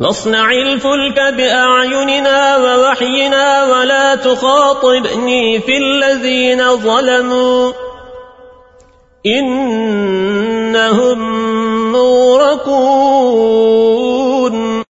واصنع الفلك بأعيننا ووحينا ولا تخاطبني في الذين ظلموا إنهم موركون